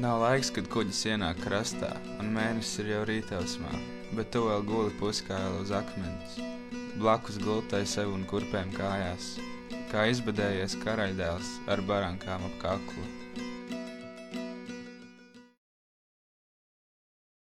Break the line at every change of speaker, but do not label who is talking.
Nav laiks, kad kuģis ienāk krastā, un mēnesis ir jau rītausmā, bet tu vēl guli puskāli uz akmens, blakus gultai sev un kurpēm kājās, kā izbadējies karaļdēls ar barankām ap kaklu.